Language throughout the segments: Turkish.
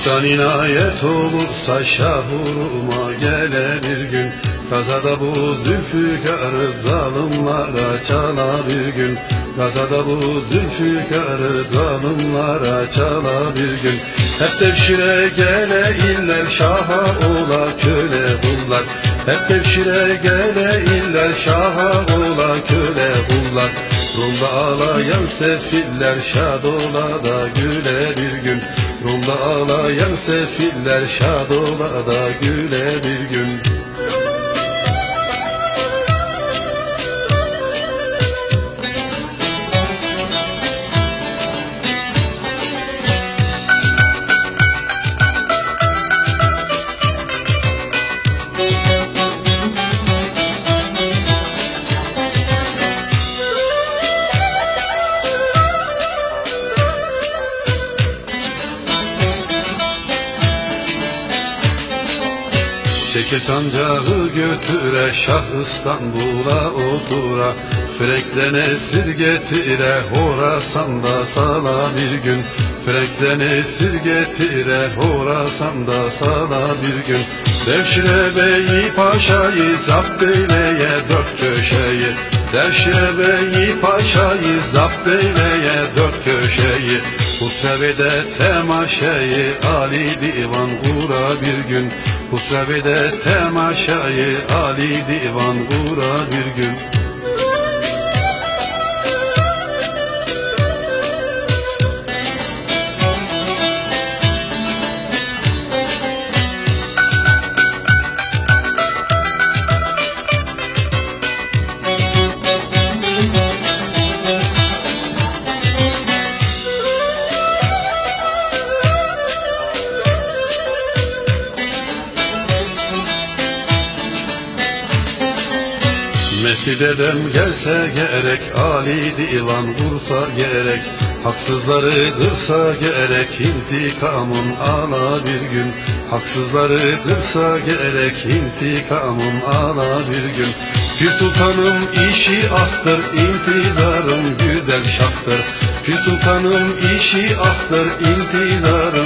Hak'tan inayet olursa şahuruma gele bir gün Gazada bu zülfükarı zalimlara çala bir gün. Gazada bu zülfükarı zalimlara çala bir gün. Hep devşire gele iller şaha ola köle kullar Hep devşire gele iller şaha ola köle kullar Rumda ağlayan sefiller şad ola da güle ağlayan sefiller şad ola da güle bir gün Çeke sancağı götüre Şah İstanbul'a otura. Frenkten esir getire Horasan'da sala bir gün. Frenkten esir getire Horasan'da sala bir gün. Devşire beyi paşayı Zapt eyleye dört köşeyi. Devşire beyi paşayı Zapt eyleye dört köşeyi. Husrevi'de temaşayı Ali divan kura bir gün Husrevi'de temaşayı Ali divan kura bir gün Mehdi dedem gelse gerek Ali divan kursa gerek Haksızları kırsa gerek intikamın ala bir gün. Haksızları kırsa gerek intikamın ala bir gün. Pir sultanım işi ahtır intizarım güzel şahtır. Pir sultanım işi ahtır intizarım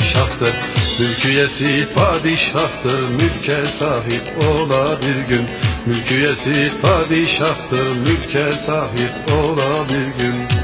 şahtır. Mülkiyesi padişahtır mülke sahip ola bir gün Mülkiyesi padişahtır mülke sahip ola bir gün